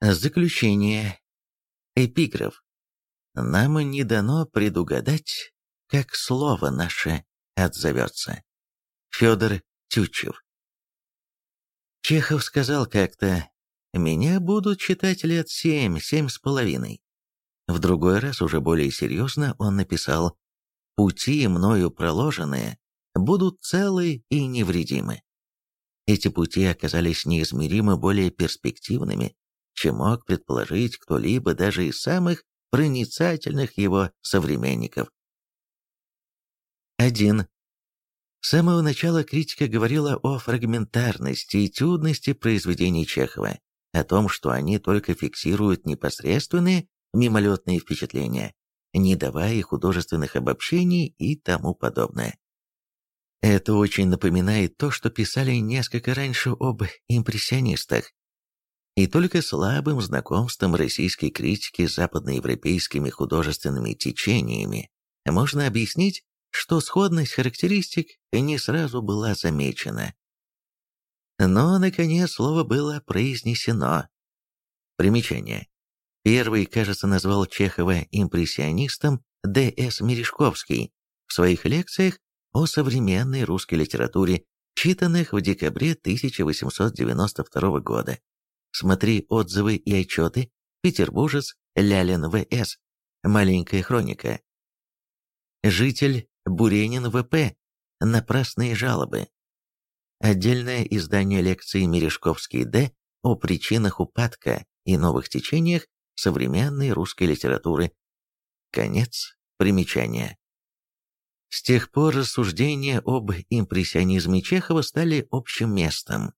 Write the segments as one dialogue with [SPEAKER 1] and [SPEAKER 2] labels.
[SPEAKER 1] Заключение. Эпиграф. Нам не дано предугадать, как слово наше отзовется. Федор Тютчев. Чехов сказал как-то, «Меня будут читать лет семь, семь с половиной». В другой раз, уже более серьезно, он написал, «Пути, мною проложенные, будут целы и невредимы». Эти пути оказались неизмеримо более перспективными, чем мог предположить кто-либо даже из самых проницательных его современников. 1. С самого начала критика говорила о фрагментарности и тюдности произведений Чехова, о том, что они только фиксируют непосредственные мимолетные впечатления, не давая художественных обобщений и тому подобное. Это очень напоминает то, что писали несколько раньше об импрессионистах. И только слабым знакомством российской критики с западноевропейскими художественными течениями можно объяснить, что сходность характеристик не сразу была замечена. Но, наконец, слово было произнесено. Примечание. Первый, кажется, назвал Чехова импрессионистом Д.С. Мережковский в своих лекциях о современной русской литературе, читанных в декабре 1892 года. Смотри отзывы и отчеты «Петербуржец Лялин В.С. Маленькая хроника». Житель Буренин В.П. Напрасные жалобы. Отдельное издание лекции Мережковский Д. о причинах упадка и новых течениях современной русской литературы. Конец примечания. С тех пор рассуждения об импрессионизме Чехова стали общим местом.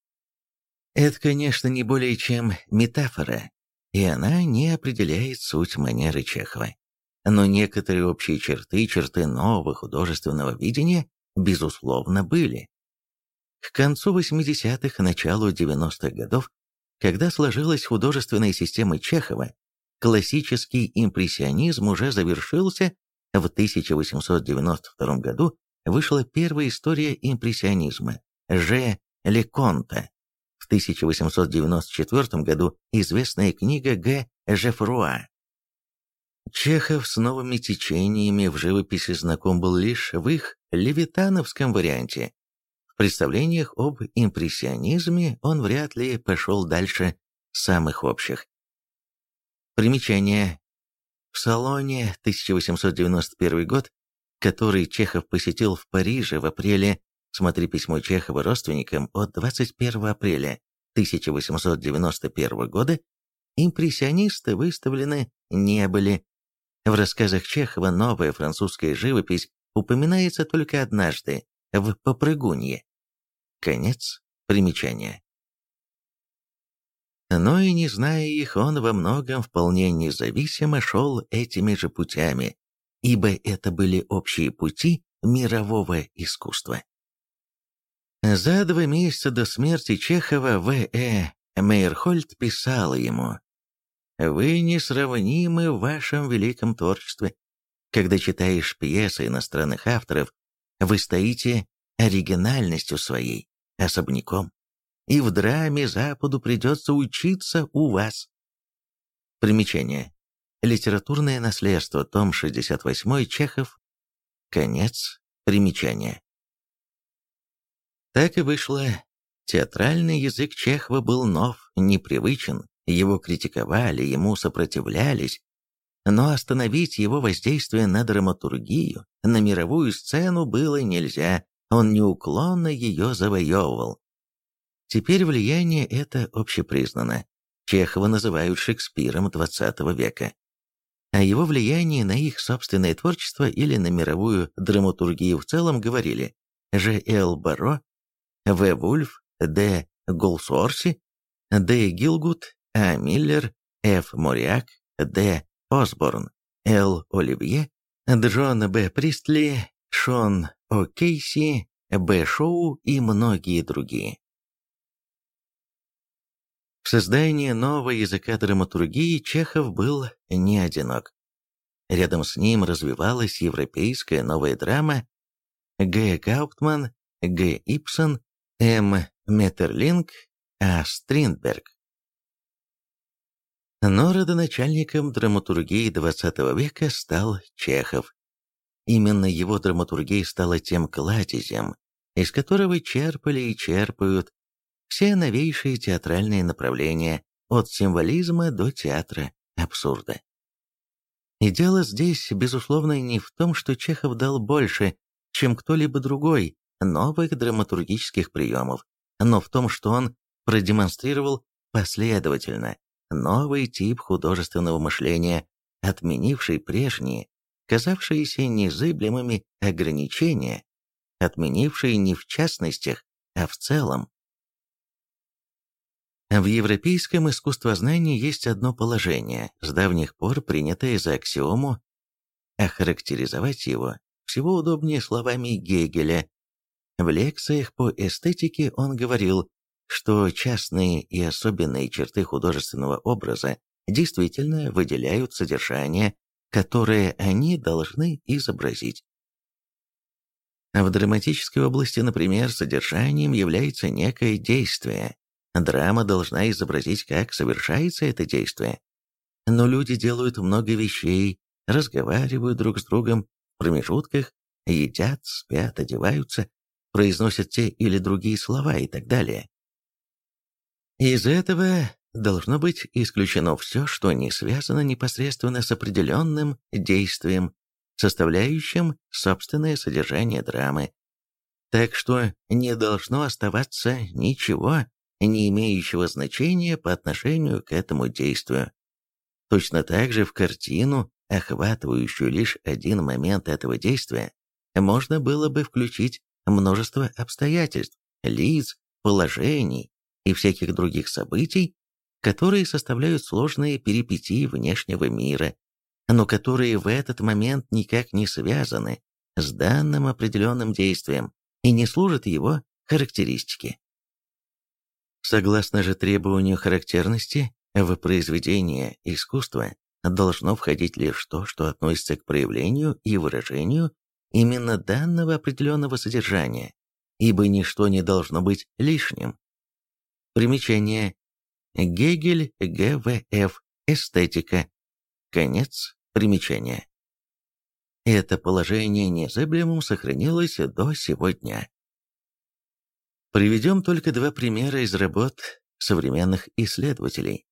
[SPEAKER 1] Это, конечно, не более чем метафора, и она не определяет суть манеры Чехова но некоторые общие черты, черты нового художественного видения, безусловно, были. К концу 80-х, началу 90-х годов, когда сложилась художественная система Чехова, классический импрессионизм уже завершился, в 1892 году вышла первая история импрессионизма Ж. Леконта. В 1894 году известная книга Г. Жефруа Чехов с новыми течениями в живописи знаком был лишь в их левитановском варианте. В представлениях об импрессионизме он вряд ли пошел дальше самых общих. Примечание. В салоне 1891 год, который Чехов посетил в Париже в апреле, смотри письмо Чехова родственникам от 21 апреля 1891 года, импрессионисты выставлены не были, в рассказах Чехова новая французская живопись упоминается только однажды, в «Попрыгунье». Конец примечания. Но и не зная их, он во многом вполне независимо шел этими же путями, ибо это были общие пути мирового искусства. За два месяца до смерти Чехова В.Э. Мейерхольд писала ему вы несравнимы в вашем великом творчестве. Когда читаешь пьесы иностранных авторов, вы стоите оригинальностью своей, особняком. И в драме Западу придется учиться у вас. Примечание. Литературное наследство, том 68, Чехов. Конец примечания. Так и вышло. Театральный язык Чехова был нов, непривычен, его критиковали, ему сопротивлялись, но остановить его воздействие на драматургию, на мировую сцену было нельзя, он неуклонно ее завоевывал. Теперь влияние это общепризнано. Чехова называют Шекспиром XX века. О его влиянии на их собственное творчество или на мировую драматургию в целом говорили Ж. Л. Баро, В. Вульф, Д. Голсуорси, Д. Гилгут а. Миллер, Ф. Моряк, Д. Осборн, Л. Оливье, Джон Б. Пристли, Шон О. Кейси, Б. Шоу и многие другие. В создании нового языка драматургии Чехов был не одинок. Рядом с ним развивалась европейская новая драма Г. Гауптман, Г. Ипсон, М. Метерлинг, А. Стриндберг. Но родоначальником драматургии XX века стал Чехов. Именно его драматургия стала тем кладезем, из которого черпали и черпают все новейшие театральные направления, от символизма до театра абсурда. И дело здесь, безусловно, не в том, что Чехов дал больше, чем кто-либо другой, новых драматургических приемов, но в том, что он продемонстрировал последовательно новый тип художественного мышления, отменивший прежние, казавшиеся незыблемыми ограничения, отменившие не в частностях, а в целом. В европейском искусствознании есть одно положение, с давних пор принятое за аксиому, охарактеризовать его всего удобнее словами Гегеля. В лекциях по эстетике он говорил, что частные и особенные черты художественного образа действительно выделяют содержание, которое они должны изобразить. В драматической области, например, содержанием является некое действие. Драма должна изобразить, как совершается это действие. Но люди делают много вещей, разговаривают друг с другом в промежутках, едят, спят, одеваются, произносят те или другие слова и так далее. Из этого должно быть исключено все, что не связано непосредственно с определенным действием, составляющим собственное содержание драмы. Так что не должно оставаться ничего, не имеющего значения по отношению к этому действию. Точно так же в картину, охватывающую лишь один момент этого действия, можно было бы включить множество обстоятельств, лиц, положений, и всяких других событий, которые составляют сложные перипетии внешнего мира, но которые в этот момент никак не связаны с данным определенным действием и не служат его характеристике. Согласно же требованию характерности, в произведение искусства должно входить лишь то, что относится к проявлению и выражению именно данного определенного содержания, ибо ничто не должно быть лишним. Примечание. Гегель, ГВФ, эстетика. Конец примечания. Это положение незыблемым сохранилось до сегодня. Приведем только два примера из работ современных исследователей.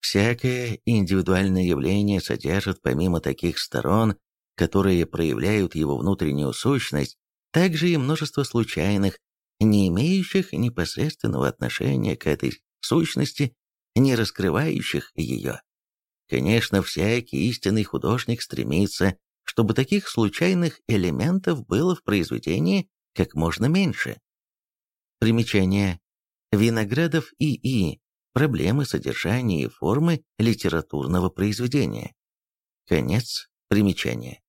[SPEAKER 1] Всякое индивидуальное явление содержит помимо таких сторон, которые проявляют его внутреннюю сущность, также и множество случайных, не имеющих непосредственного отношения к этой сущности, не раскрывающих ее. Конечно, всякий истинный художник стремится, чтобы таких случайных элементов было в произведении как можно меньше. Примечание. Виноградов И.И. Проблемы содержания и формы литературного произведения. Конец примечания.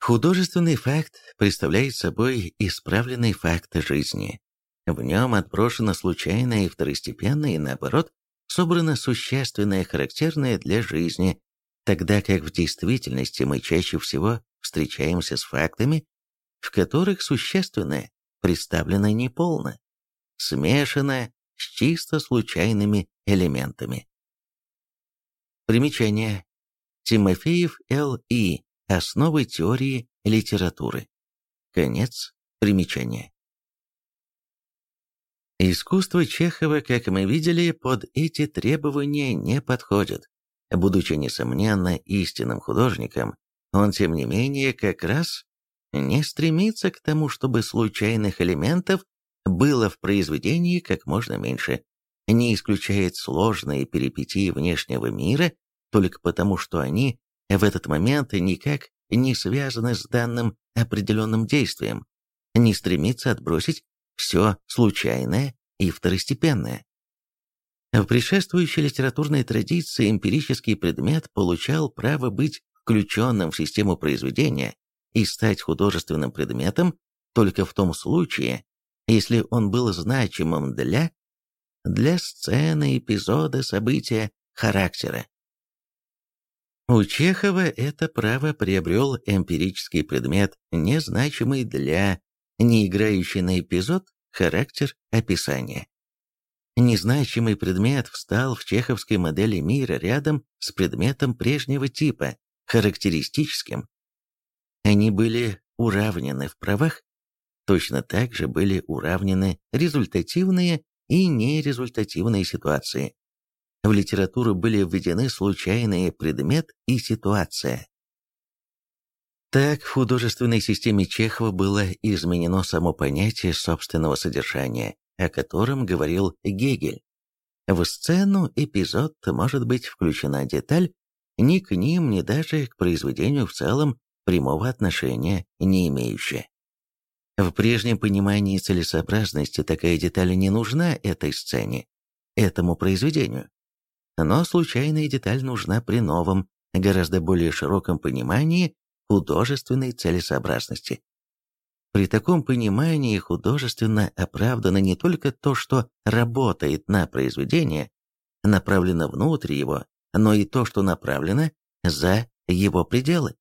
[SPEAKER 1] Художественный факт представляет собой исправленный факт жизни. В нем отброшено случайное и второстепенное, и наоборот, собрано существенное, характерное для жизни, тогда как в действительности мы чаще всего встречаемся с фактами, в которых существенное представлено неполно, смешано с чисто случайными элементами. Примечание. Тимофеев Л.И. Основы теории литературы. Конец примечания. Искусство Чехова, как мы видели, под эти требования не подходит. Будучи, несомненно, истинным художником, он, тем не менее, как раз не стремится к тому, чтобы случайных элементов было в произведении как можно меньше, не исключает сложные перипетии внешнего мира только потому, что они в этот момент никак не связаны с данным определенным действием, не стремится отбросить все случайное и второстепенное. В предшествующей литературной традиции эмпирический предмет получал право быть включенным в систему произведения и стать художественным предметом только в том случае, если он был значимым для для сцены, эпизода, события, характера. У Чехова это право приобрел эмпирический предмет, незначимый для, не играющий на эпизод, характер описания. Незначимый предмет встал в чеховской модели мира рядом с предметом прежнего типа, характеристическим. Они были уравнены в правах, точно так же были уравнены результативные и нерезультативные ситуации. В литературу были введены случайные предмет и ситуация. Так, в художественной системе Чехова было изменено само понятие собственного содержания, о котором говорил Гегель. В сцену эпизод может быть включена деталь, ни к ним, ни даже к произведению в целом прямого отношения не имеющая. В прежнем понимании целесообразности такая деталь не нужна этой сцене, этому произведению. Но случайная деталь нужна при новом, гораздо более широком понимании художественной целесообразности. При таком понимании художественно оправдано не только то, что работает на произведение, направлено внутрь его, но и то, что направлено за его пределы.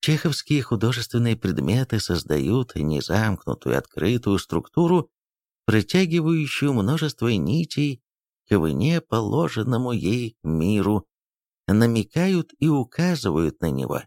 [SPEAKER 1] Чеховские художественные предметы создают незамкнутую открытую структуру, протягивающую множество нитей к вне положенному ей миру, намекают и указывают на него.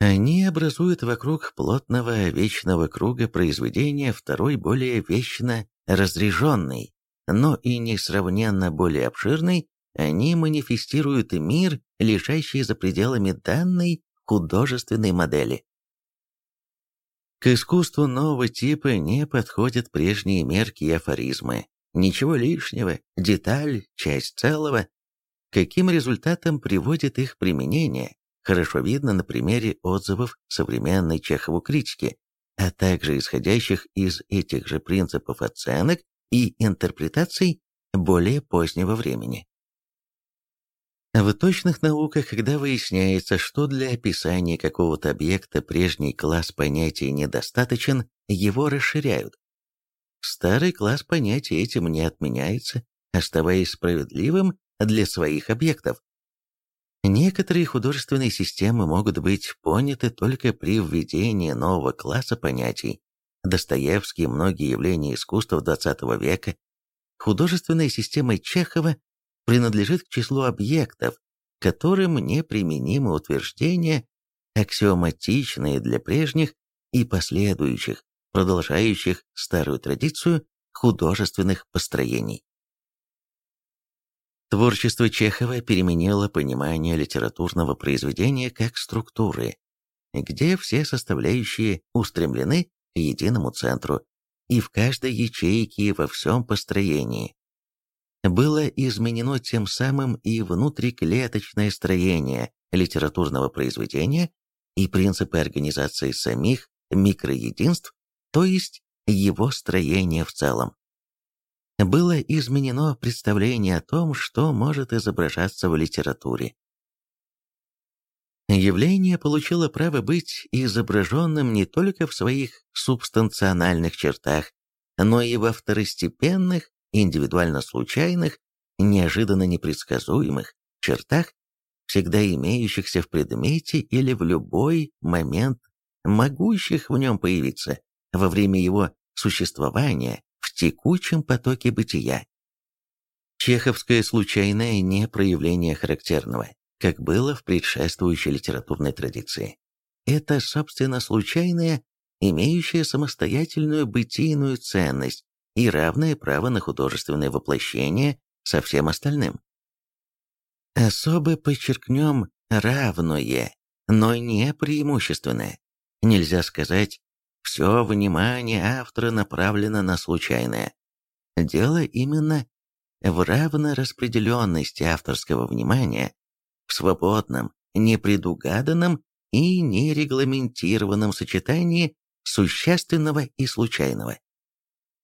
[SPEAKER 1] Они образуют вокруг плотного вечного круга произведения второй более вечно разреженный, но и несравненно более обширный, они манифестируют мир, лежащий за пределами данной художественной модели. К искусству нового типа не подходят прежние мерки и афоризмы. Ничего лишнего, деталь, часть целого. Каким результатом приводит их применение, хорошо видно на примере отзывов современной Чехову критики, а также исходящих из этих же принципов оценок и интерпретаций более позднего времени. В точных науках, когда выясняется, что для описания какого-то объекта прежний класс понятий недостаточен, его расширяют. Старый класс понятий этим не отменяется, оставаясь справедливым для своих объектов. Некоторые художественные системы могут быть поняты только при введении нового класса понятий. Достоевский многие явления искусства XX века. Художественная система Чехова принадлежит к числу объектов, которым неприменимы утверждения, аксиоматичные для прежних и последующих, продолжающих старую традицию художественных построений. Творчество Чехова переменило понимание литературного произведения как структуры, где все составляющие устремлены к единому центру, и в каждой ячейке и во всем построении. Было изменено тем самым и внутриклеточное строение литературного произведения и принципы организации самих микроединств, то есть его строение в целом было изменено представление о том, что может изображаться в литературе. Явление получило право быть изображенным не только в своих субстанциональных чертах, но и во второстепенных, индивидуально случайных, неожиданно непредсказуемых чертах, всегда имеющихся в предмете или в любой момент, могущих в нем появиться во время его существования текучем потоке бытия. Чеховское случайное не проявление характерного, как было в предшествующей литературной традиции. Это, собственно, случайное, имеющее самостоятельную бытийную ценность и равное право на художественное воплощение со всем остальным. Особо подчеркнем равное, но не преимущественное. Нельзя сказать, все внимание автора направлено на случайное. Дело именно в равнораспределенности авторского внимания, в свободном, непредугаданном и нерегламентированном сочетании существенного и случайного.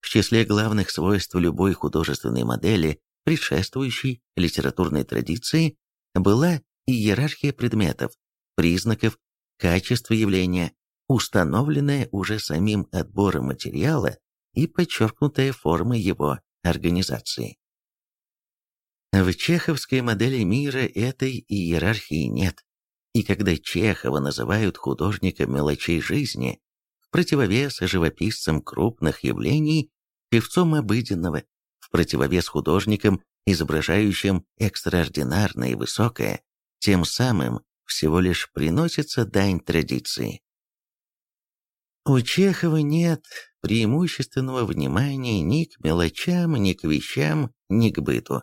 [SPEAKER 1] В числе главных свойств любой художественной модели, предшествующей литературной традиции, была иерархия предметов, признаков, качества явления, установленная уже самим отбором материала и подчеркнутая форма его организации. В чеховской модели мира этой иерархии нет, и когда Чехова называют художником мелочей жизни, в противовес живописцам крупных явлений, певцом обыденного, в противовес художникам, изображающим экстраординарное и высокое, тем самым всего лишь приносится дань традиции. У Чехова нет преимущественного внимания ни к мелочам, ни к вещам, ни к быту.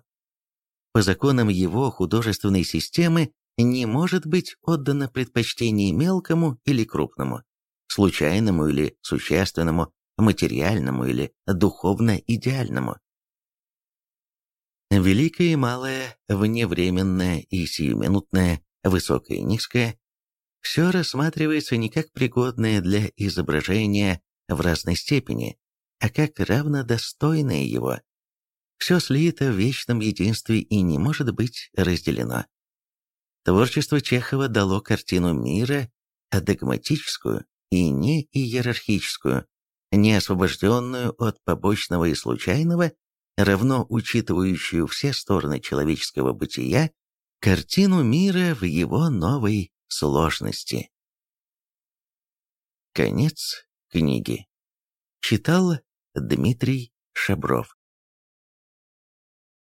[SPEAKER 1] По законам его художественной системы не может быть отдано предпочтение мелкому или крупному, случайному или существенному, материальному или духовно-идеальному. Великое и малое, вневременное и сиюминутное, высокое и низкое, все рассматривается не как пригодное для изображения в разной степени, а как равнодостойное его. Все слито в вечном единстве и не может быть разделено. Творчество Чехова дало картину мира адагматическую и не иерархическую, не освобожденную от побочного и случайного, равно учитывающую все стороны человеческого бытия, картину мира в его новой сложности. Конец книги. Читал Дмитрий Шабров.